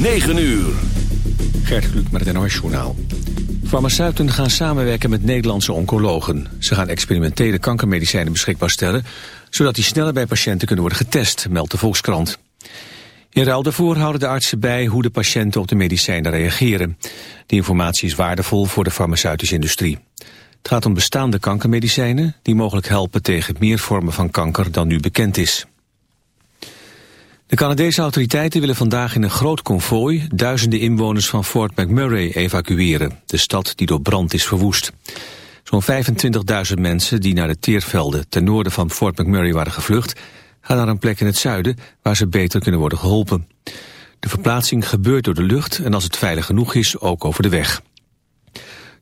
9 uur. Gert Kluk met het NOS Journaal. Farmaceuten gaan samenwerken met Nederlandse oncologen. Ze gaan experimentele kankermedicijnen beschikbaar stellen... zodat die sneller bij patiënten kunnen worden getest, meldt de Volkskrant. In ruil daarvoor houden de artsen bij hoe de patiënten op de medicijnen reageren. Die informatie is waardevol voor de farmaceutische industrie. Het gaat om bestaande kankermedicijnen... die mogelijk helpen tegen meer vormen van kanker dan nu bekend is. De Canadese autoriteiten willen vandaag in een groot konvooi duizenden inwoners van Fort McMurray evacueren, de stad die door brand is verwoest. Zo'n 25.000 mensen die naar de teervelden ten noorden van Fort McMurray waren gevlucht, gaan naar een plek in het zuiden waar ze beter kunnen worden geholpen. De verplaatsing gebeurt door de lucht en als het veilig genoeg is ook over de weg.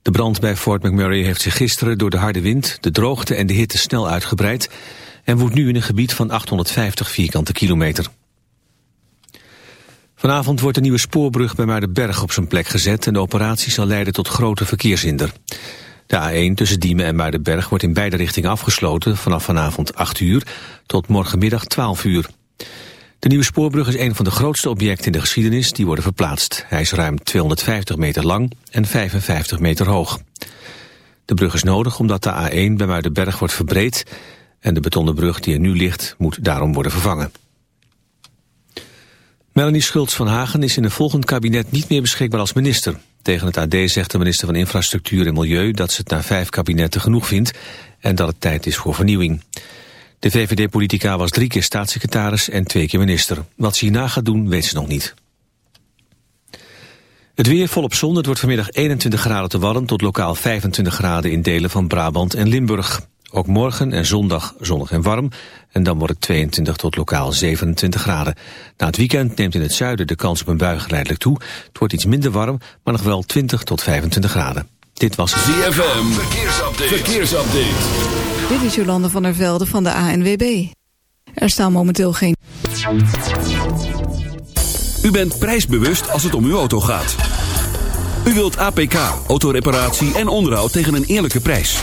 De brand bij Fort McMurray heeft zich gisteren door de harde wind, de droogte en de hitte snel uitgebreid en woedt nu in een gebied van 850 vierkante kilometer. Vanavond wordt een nieuwe spoorbrug bij Muidenberg op zijn plek gezet... en de operatie zal leiden tot grote verkeershinder. De A1 tussen Diemen en Muidenberg wordt in beide richtingen afgesloten... vanaf vanavond 8 uur tot morgenmiddag 12 uur. De nieuwe spoorbrug is een van de grootste objecten in de geschiedenis... die worden verplaatst. Hij is ruim 250 meter lang en 55 meter hoog. De brug is nodig omdat de A1 bij Muidenberg wordt verbreed... en de betonnen brug die er nu ligt moet daarom worden vervangen. Melanie Schultz van Hagen is in een volgend kabinet niet meer beschikbaar als minister. Tegen het AD zegt de minister van Infrastructuur en Milieu dat ze het na vijf kabinetten genoeg vindt en dat het tijd is voor vernieuwing. De VVD-politica was drie keer staatssecretaris en twee keer minister. Wat ze hierna gaat doen, weet ze nog niet. Het weer volop zon. Het wordt vanmiddag 21 graden te warm tot lokaal 25 graden in delen van Brabant en Limburg. Ook morgen en zondag zonnig en warm. En dan wordt het 22 tot lokaal 27 graden. Na het weekend neemt in het zuiden de kans op een bui geleidelijk toe. Het wordt iets minder warm, maar nog wel 20 tot 25 graden. Dit was ZFM. Verkeersupdate. Verkeersupdate. Dit is Jolande van der Velde van de ANWB. Er staan momenteel geen... U bent prijsbewust als het om uw auto gaat. U wilt APK, autoreparatie en onderhoud tegen een eerlijke prijs.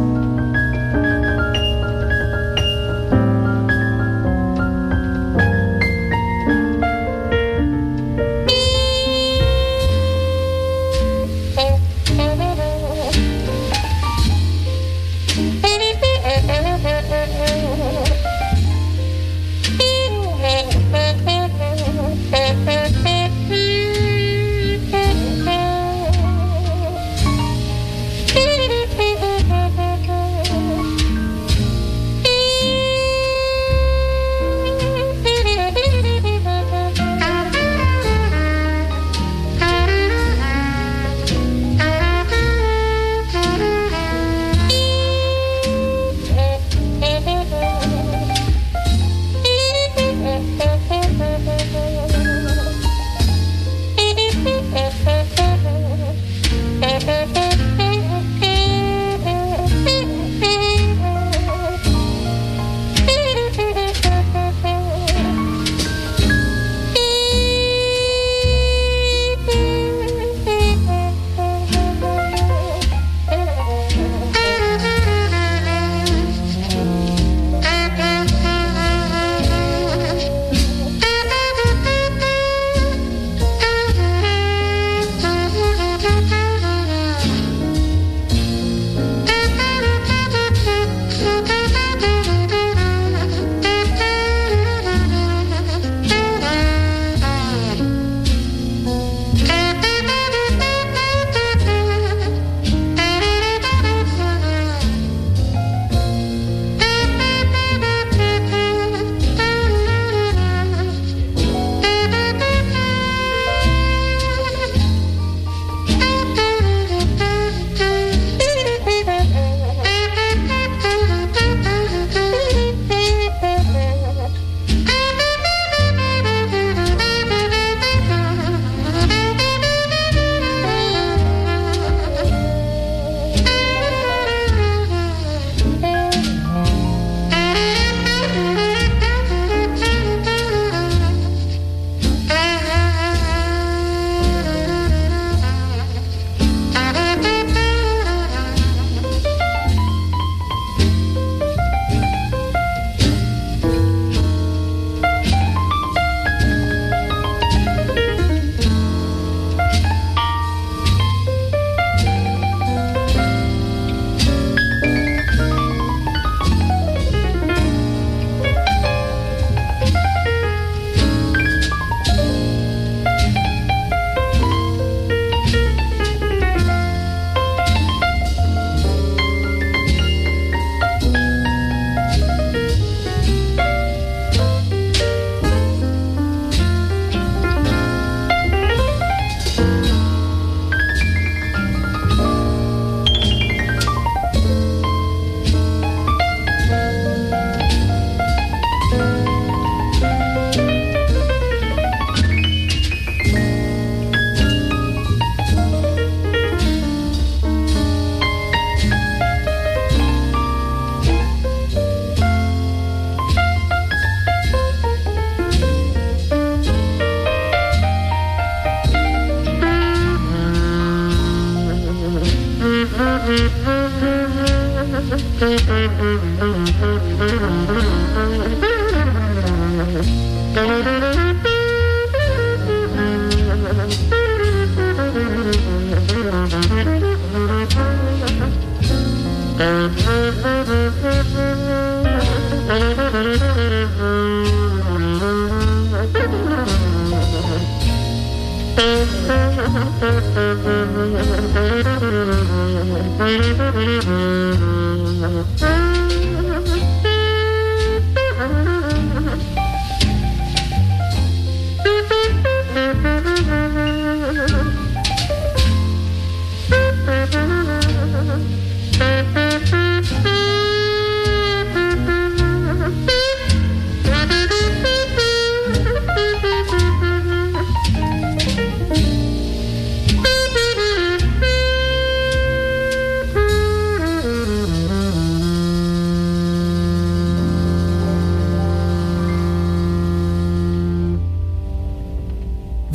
Thank you.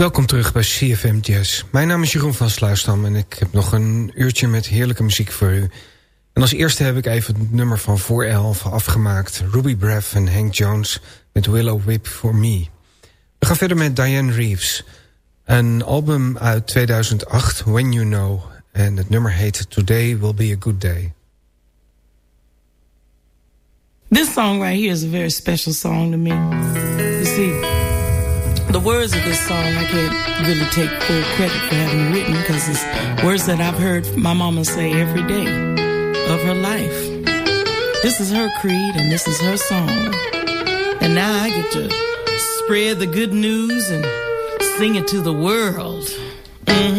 Welkom terug bij CFM Jazz. Mijn naam is Jeroen van Sluisdam en ik heb nog een uurtje met heerlijke muziek voor u. En als eerste heb ik even het nummer van voor elf afgemaakt. Ruby Breath en Hank Jones met Willow Whip For Me. We gaan verder met Diane Reeves. Een album uit 2008, When You Know. En het nummer heet Today Will Be A Good Day. This song right here is a very special song to me. You see... the words of this song I can't really take full credit for having written because it's words that I've heard my mama say every day of her life. This is her creed and this is her song. And now I get to spread the good news and sing it to the world. Mm-hmm.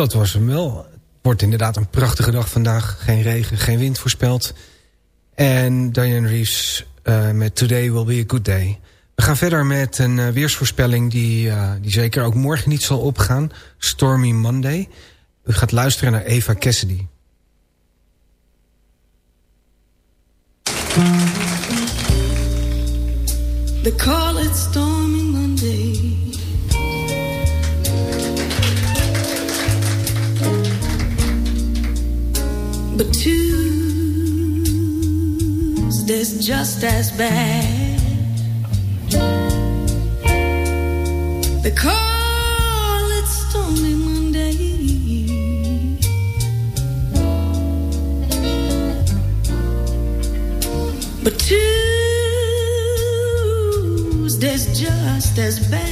Dat was hem wel. Het wordt inderdaad een prachtige dag vandaag. Geen regen, geen wind voorspeld. En Diane Reeves uh, met Today Will Be a Good Day. We gaan verder met een uh, weersvoorspelling die, uh, die zeker ook morgen niet zal opgaan. Stormy Monday. U gaat luisteren naar Eva Cassidy. They call it Stormy But Tuesday's just as bad. They call it Stormy Monday. But Tuesday's just as bad.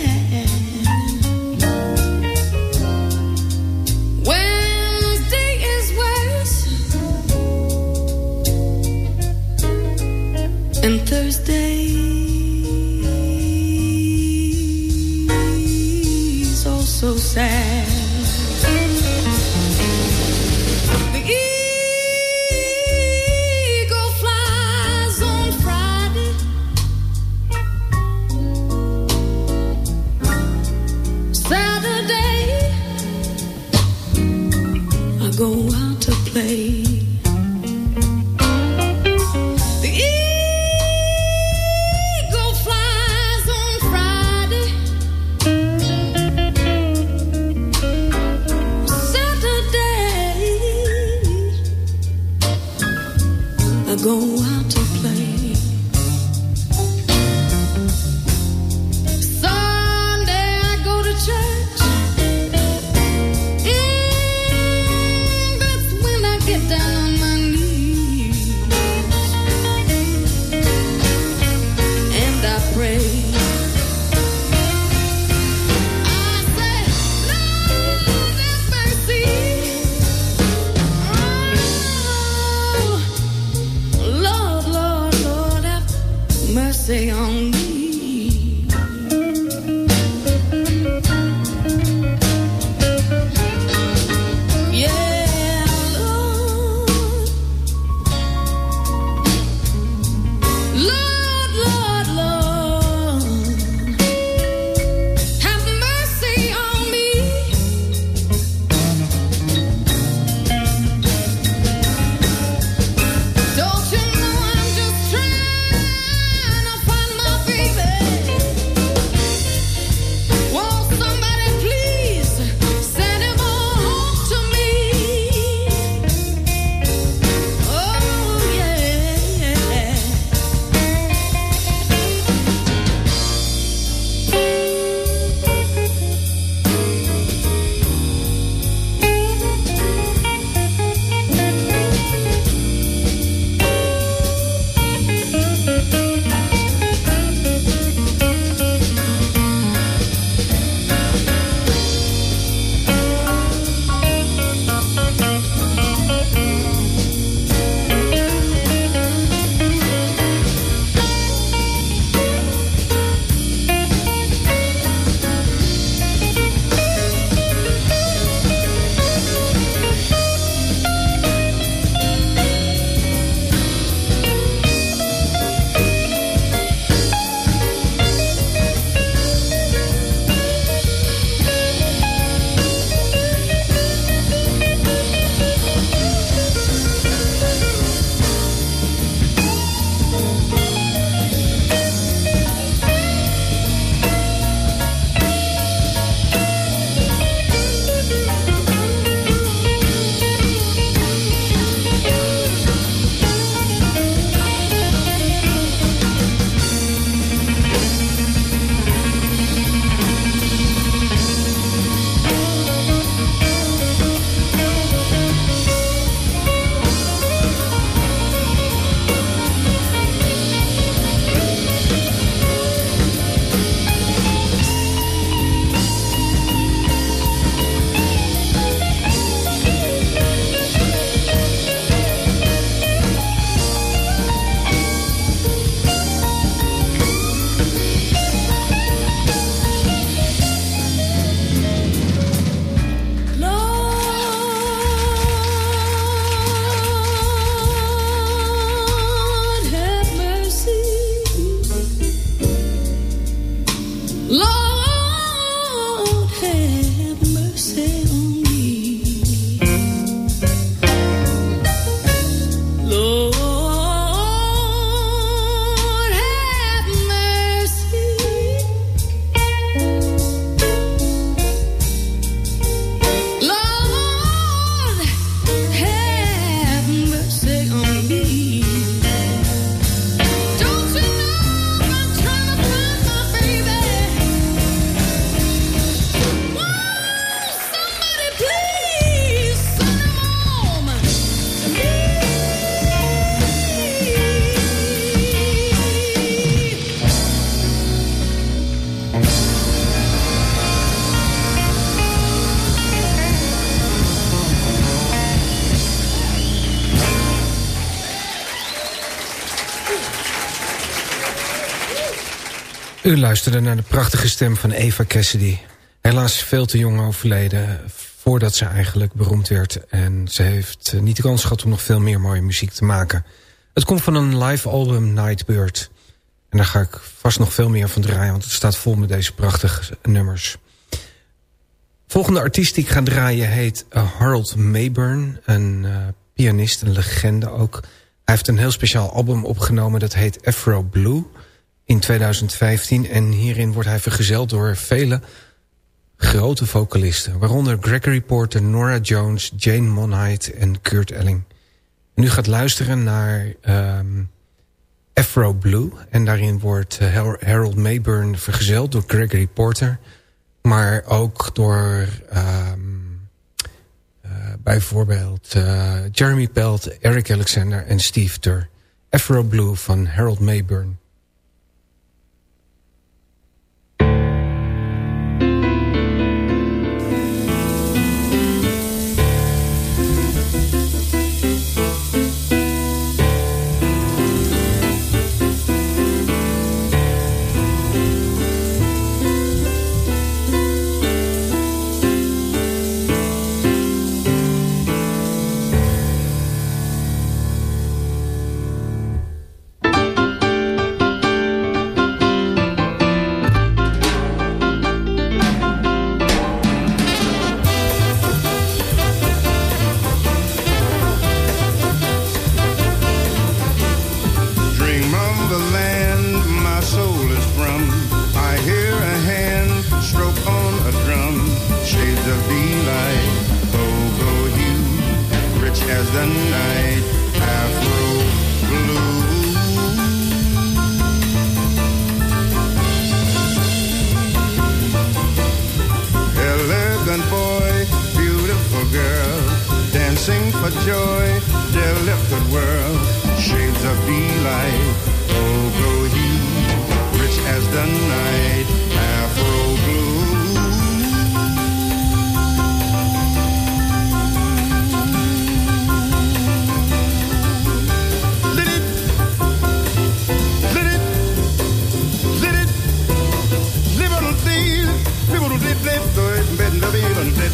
man. The luisterde naar de prachtige stem van Eva Cassidy. Helaas veel te jong overleden voordat ze eigenlijk beroemd werd. En ze heeft niet de kans gehad om nog veel meer mooie muziek te maken. Het komt van een live album Nightbird. En daar ga ik vast nog veel meer van draaien... want het staat vol met deze prachtige nummers. Volgende artiest die ik ga draaien heet uh, Harold Mayburn. Een pianist, een legende ook. Hij heeft een heel speciaal album opgenomen... dat heet Afro Blue in 2015. En hierin wordt hij vergezeld door vele grote vocalisten. Waaronder Gregory Porter, Nora Jones, Jane Monheit en Kurt Elling. En u gaat luisteren naar um, Afro Blue. En daarin wordt uh, Harold Mayburn vergezeld door Gregory Porter. Maar ook door um, uh, bijvoorbeeld uh, Jeremy Pelt, Eric Alexander en Steve Turr. Afro Blue van Harold Mayburn.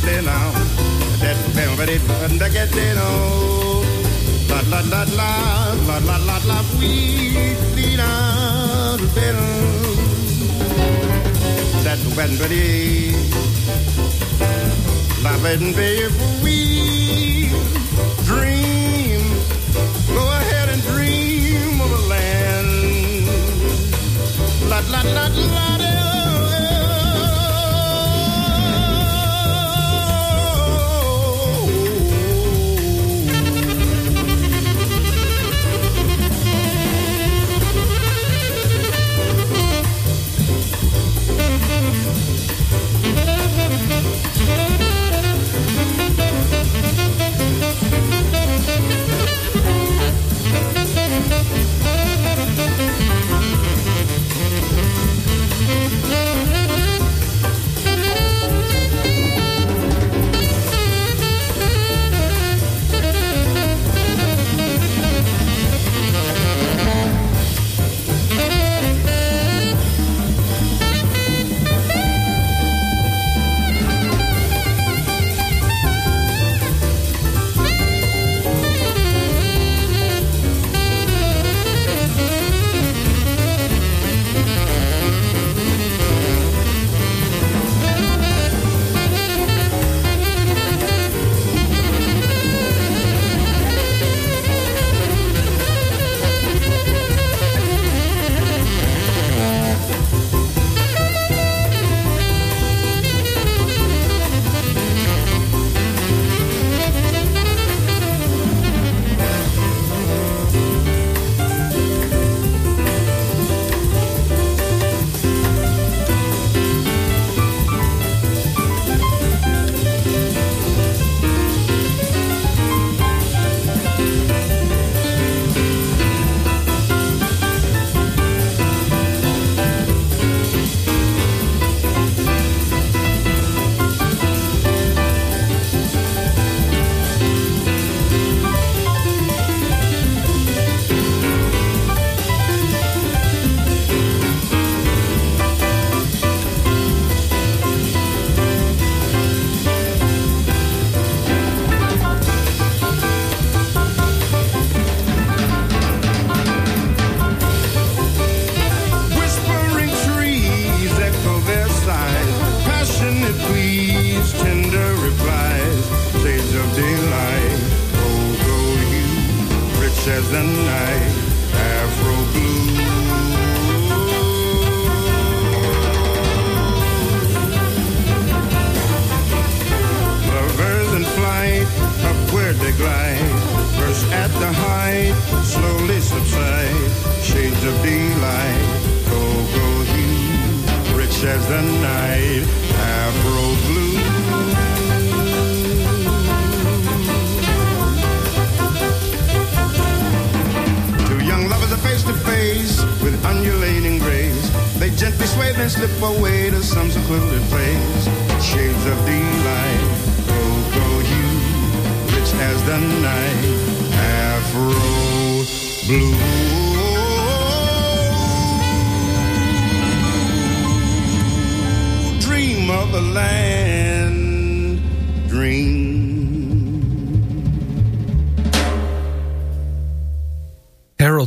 now, now. La la la la la la la la we we dream. Go ahead and dream of a land. La la la la. la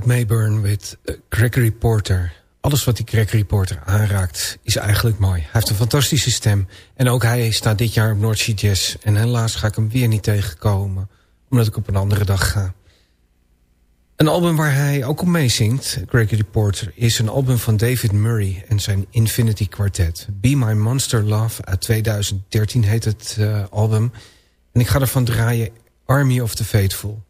Mayburn met eh, Gregory Porter. Alles wat die Gregory Porter aanraakt is eigenlijk mooi. Hij heeft een fantastische stem. En ook hij staat dit jaar op North Sea Jazz. En helaas ga ik hem weer niet tegenkomen. Omdat ik op een andere dag ga. Een album waar hij ook op meezingt, Gregory Porter... is een album van David Murray en zijn Infinity Quartet. Be My Monster Love uit 2013 heet het eh, album. En ik ga ervan draaien Army of the Faithful...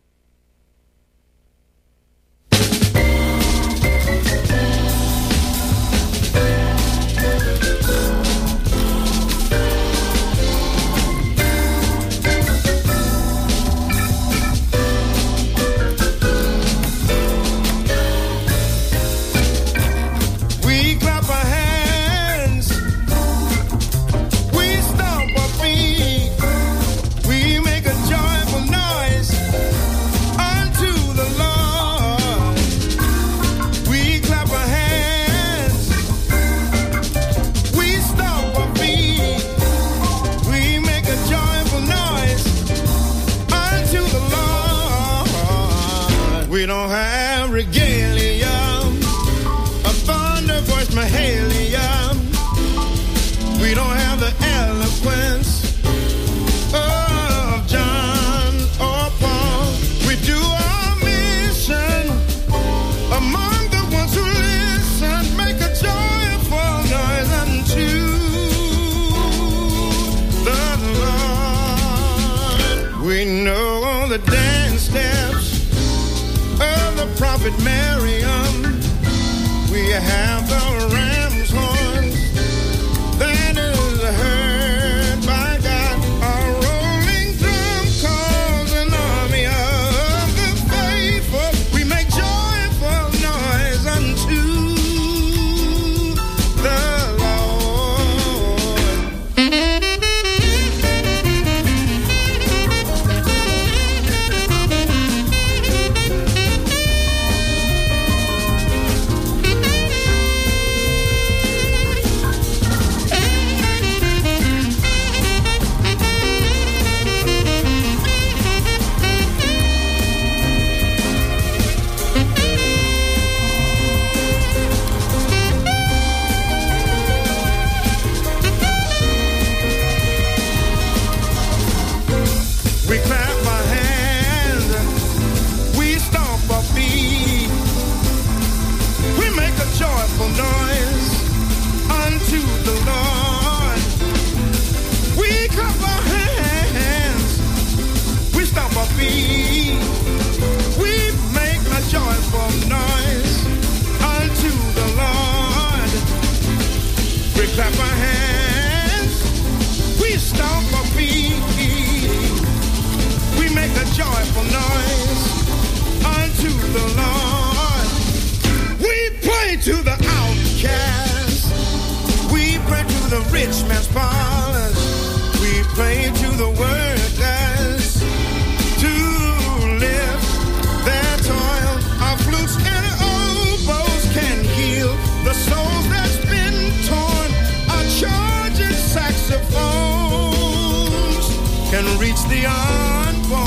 can reach the unborn.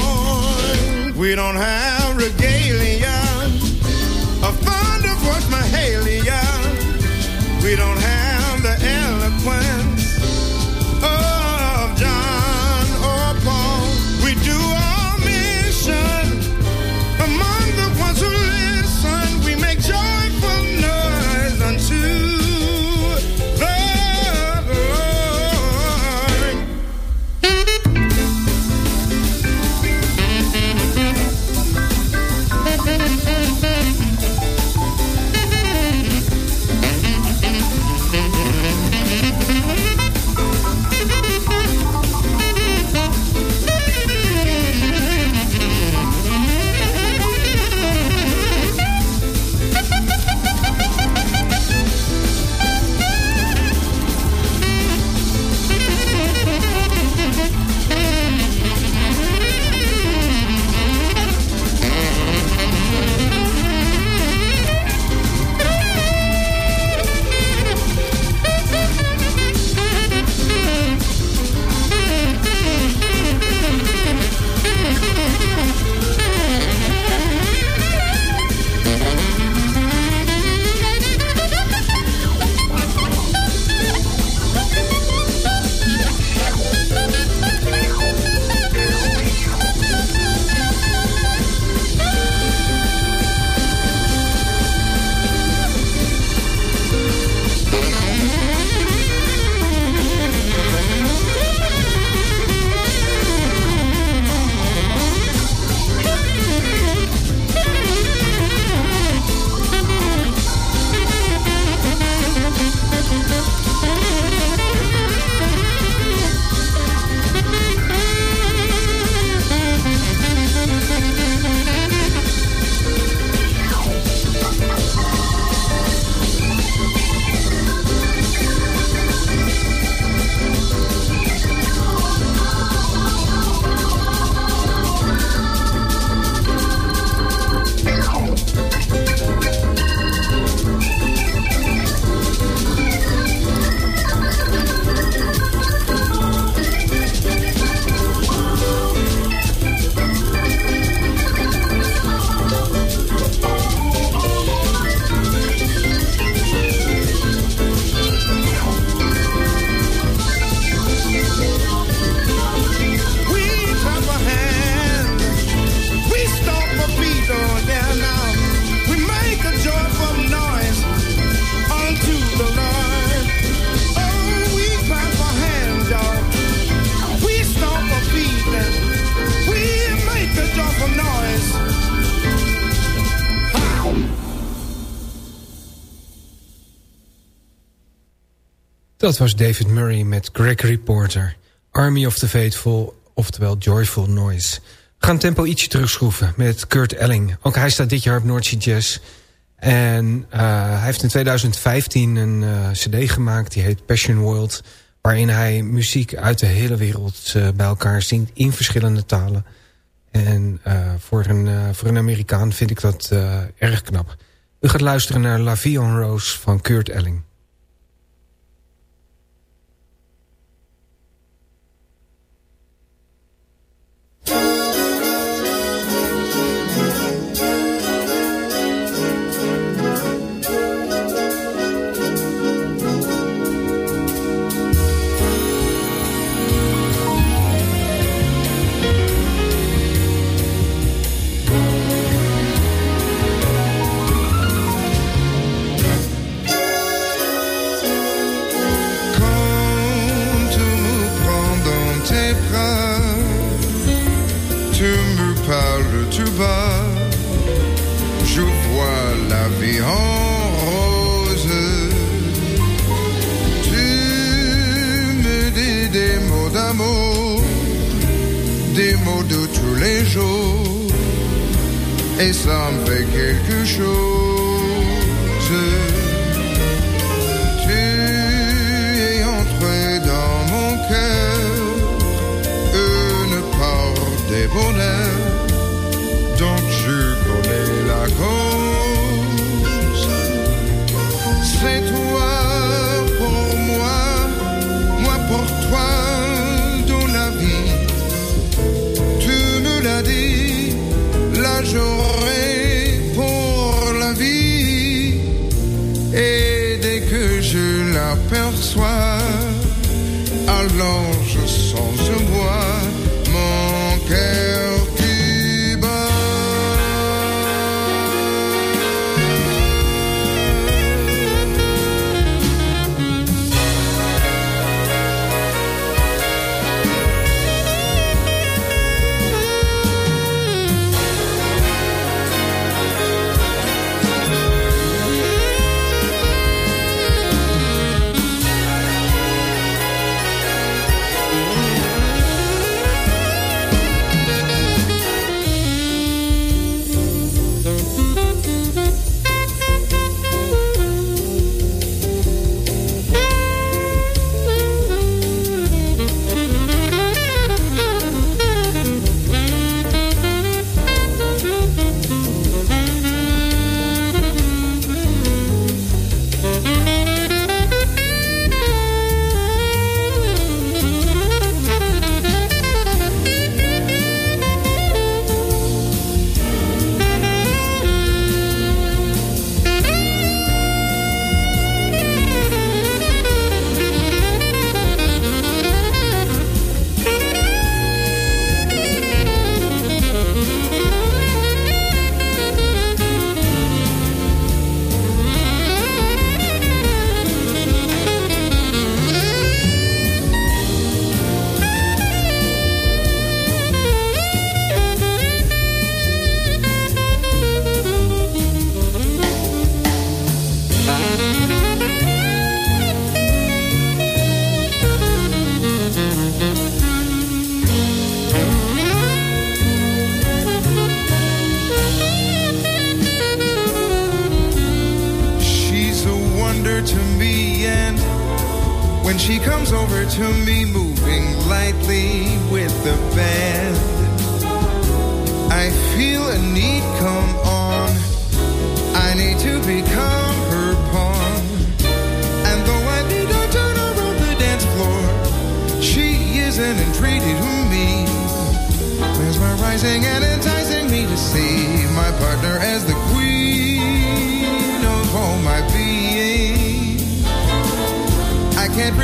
We don't have regret. Dat was David Murray met Gregory Porter. Army of the Faithful, oftewel Joyful Noise. We gaan tempo ietsje terugschroeven met Kurt Elling. Ook hij staat dit jaar op Noordzee Jazz. En uh, hij heeft in 2015 een uh, cd gemaakt, die heet Passion World... waarin hij muziek uit de hele wereld uh, bij elkaar zingt in verschillende talen. En voor, een, voor een Amerikaan vind ik dat erg knap. U gaat luisteren naar La Vie en Rose van Kurt Elling.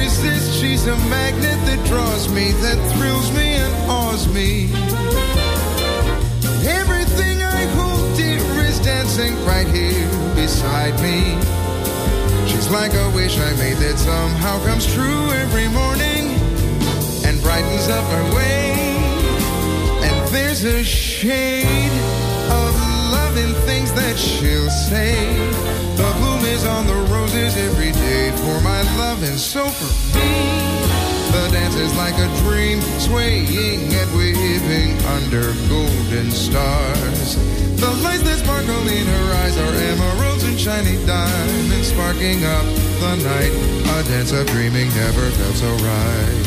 I can't she's a magnet that draws me, that thrills me and awes me. Everything I hold dear is dancing right here beside me. She's like a wish I made that somehow comes true every morning and brightens up our way. And there's a shade of love in things that she'll say. The is on the roses every day for my love and so for me. The dance is like a dream, swaying and waving under golden stars. The lights that sparkle in her eyes are emeralds and shiny diamonds, sparking up the night. A dance of dreaming never felt so right.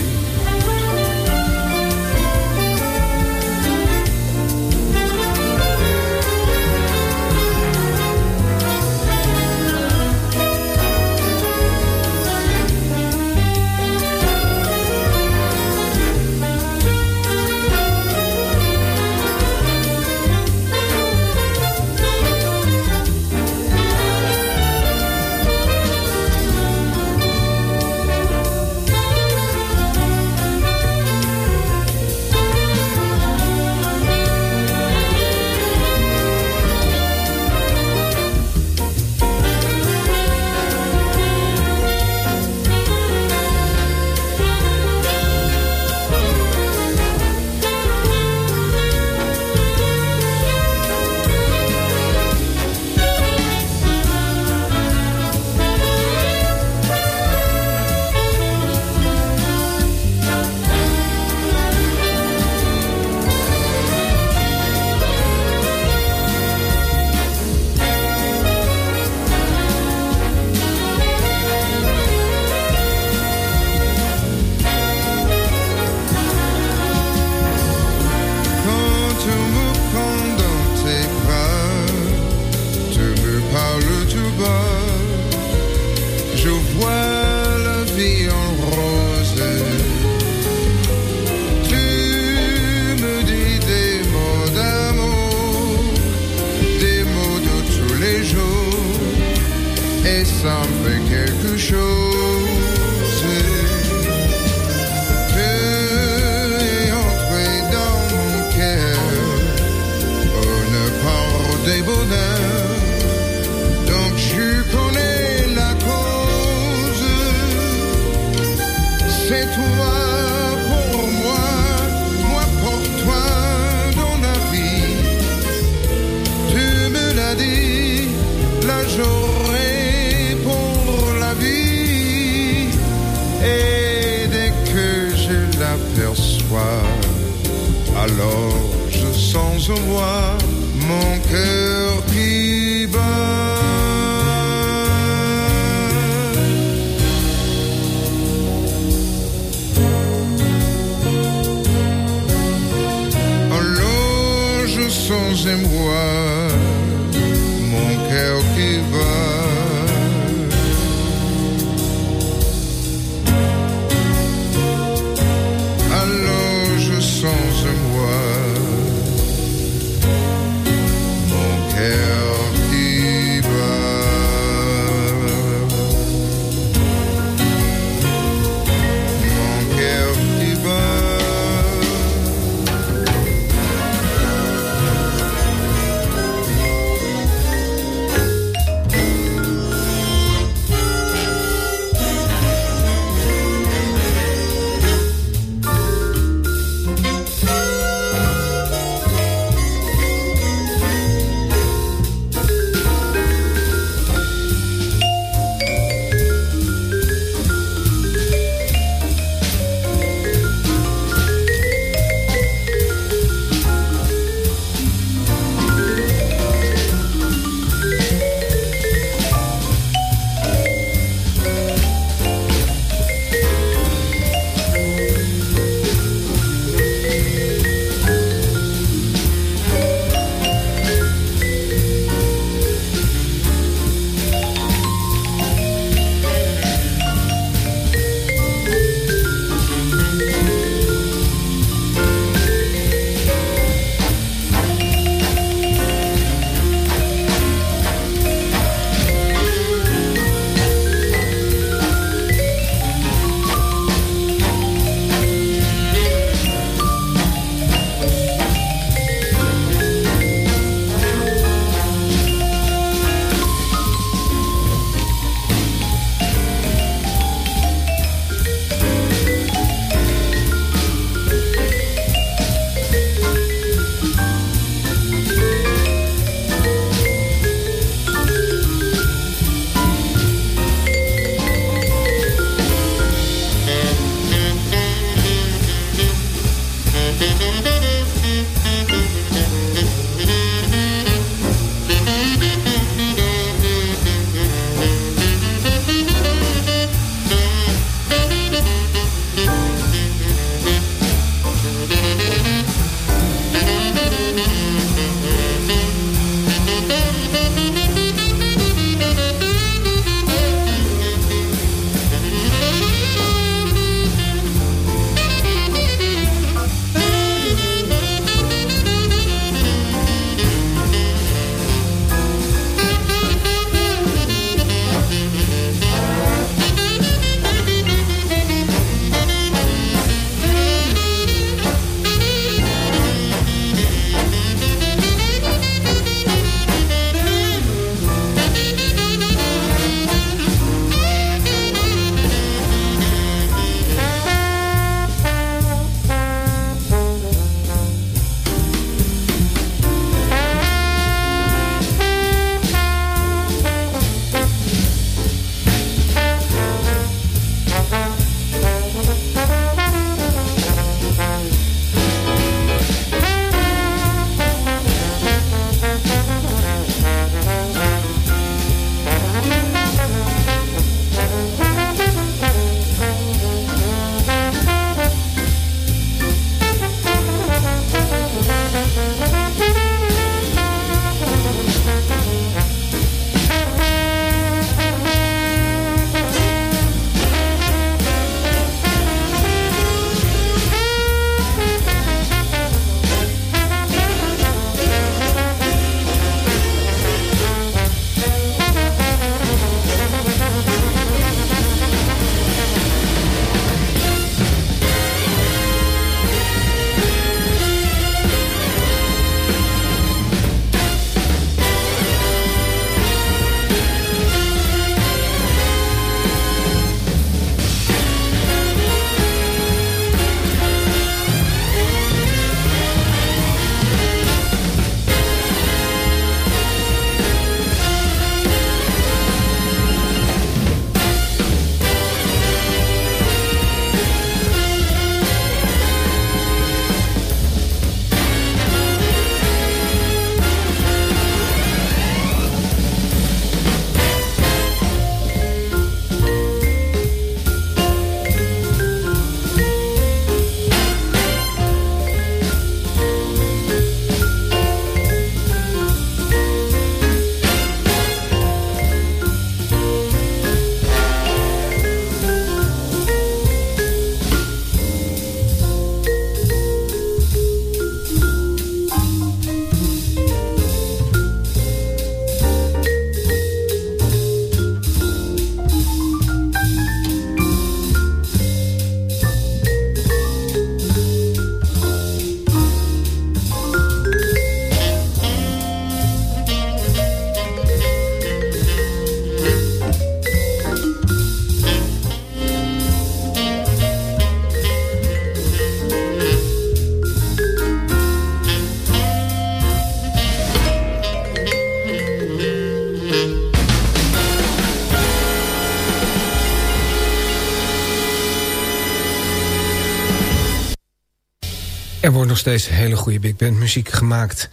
Er wordt nog steeds hele goede big band muziek gemaakt.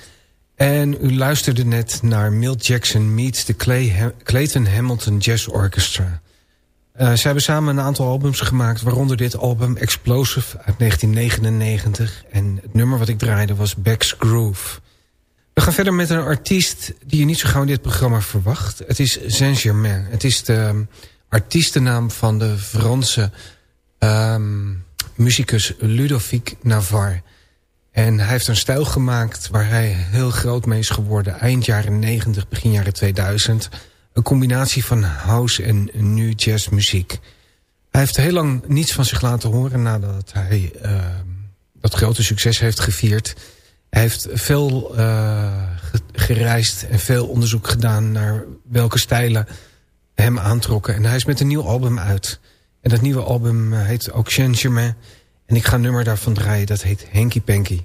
En u luisterde net naar Milt Jackson meets de Clay Clayton Hamilton Jazz Orchestra. Uh, ze hebben samen een aantal albums gemaakt, waaronder dit album Explosive uit 1999. En het nummer wat ik draaide was Beck's Groove. We gaan verder met een artiest die je niet zo gauw in dit programma verwacht. Het is Saint-Germain. Het is de um, artiestennaam van de Franse um, muzikus Ludovic Navarre. En hij heeft een stijl gemaakt waar hij heel groot mee is geworden. Eind jaren 90, begin jaren 2000. Een combinatie van house en nu jazzmuziek. Hij heeft heel lang niets van zich laten horen nadat hij uh, dat grote succes heeft gevierd. Hij heeft veel uh, gereisd en veel onderzoek gedaan naar welke stijlen hem aantrokken. En hij is met een nieuw album uit. En dat nieuwe album eh, heet ook Saint-Germain. En ik ga een nummer daarvan draaien, dat heet Henky Panky.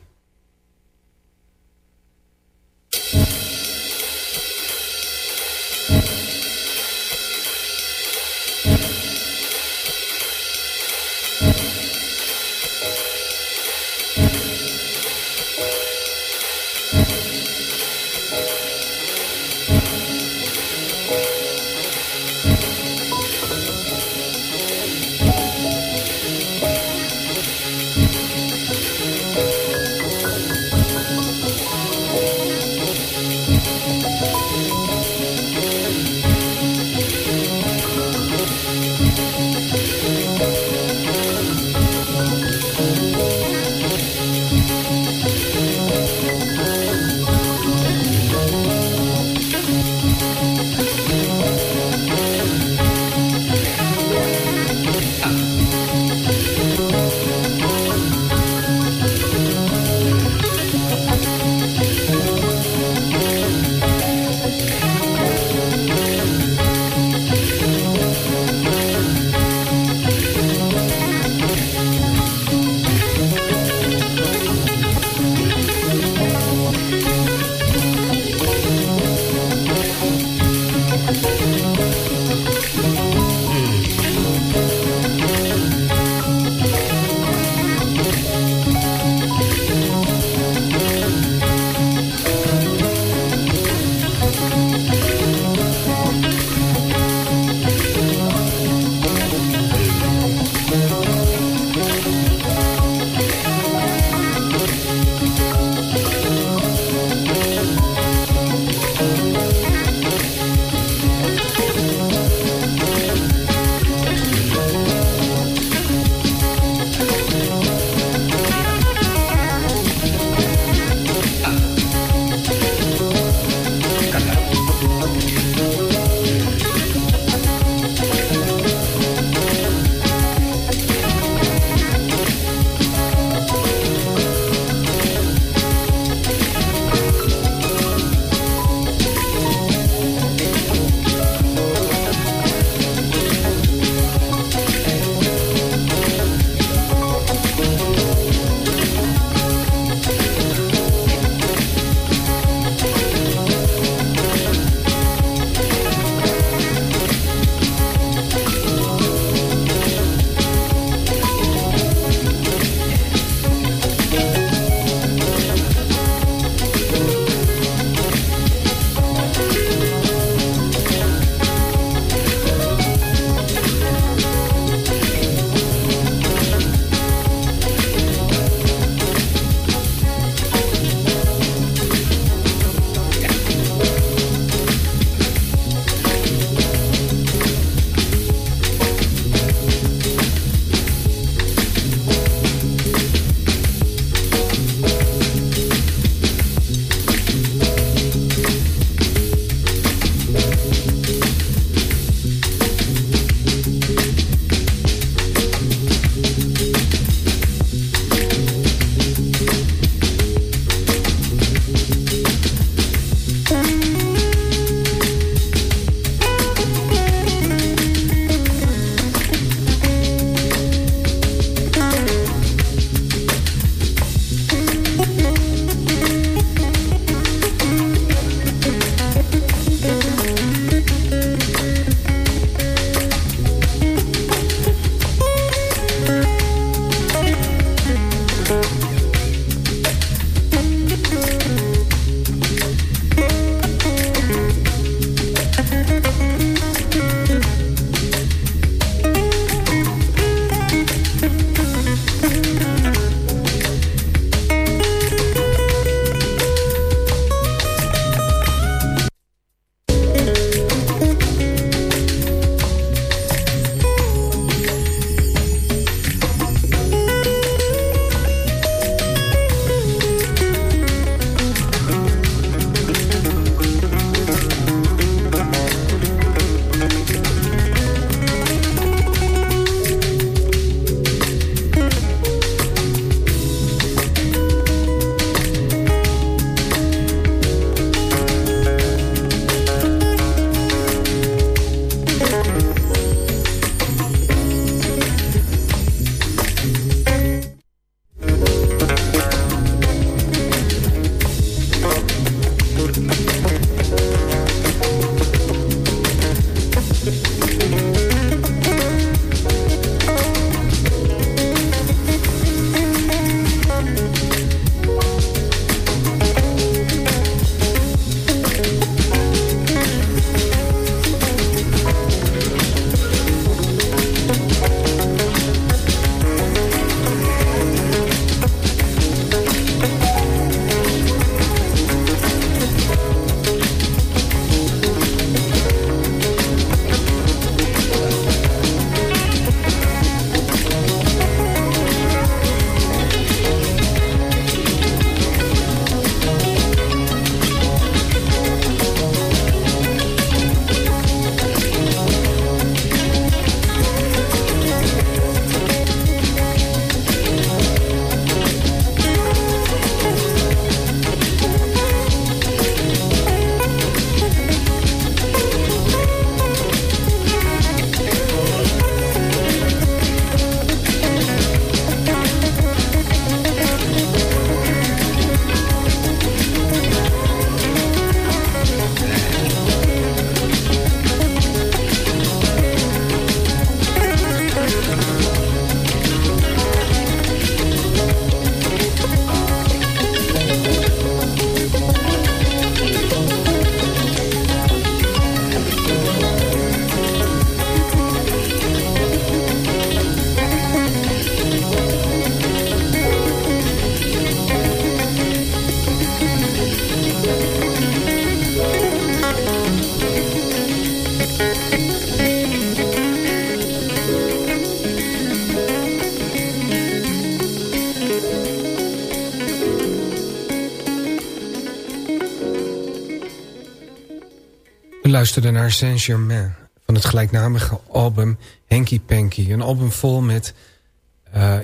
Luisterde naar Saint-Germain van het gelijknamige album Hanky Panky. Een album vol met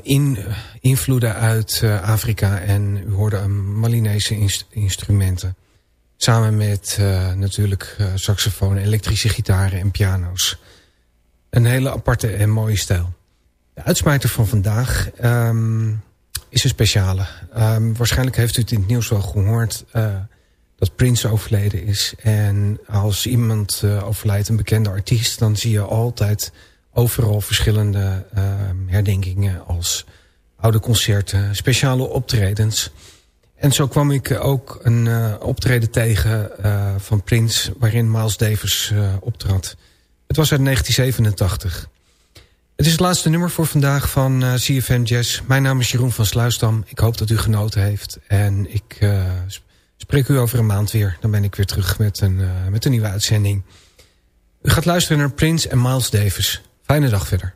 in, invloeden uit uh, Afrika en u hoorde Malinese inst instrumenten. Samen met uh, natuurlijk saxofoon, elektrische gitaren en piano's. Een hele aparte en mooie stijl. De uitsmijter van vandaag um, is een speciale. Um, waarschijnlijk heeft u het in het nieuws wel gehoord dat Prince overleden is. En als iemand uh, overlijdt, een bekende artiest... dan zie je altijd overal verschillende uh, herdenkingen... als oude concerten, speciale optredens. En zo kwam ik ook een uh, optreden tegen van Prince... waarin Miles Davis optrad. Het was uit 1987. Het is het laatste nummer voor vandaag van CFM Jazz. Mijn naam is Jeroen van Sluisdam. Ik hoop dat u genoten heeft. En ik spreek u over een maand weer. Dan ben ik weer terug met een, uh, met een nieuwe uitzending. U gaat luisteren naar Prince en Miles Davis. Fijne dag verder.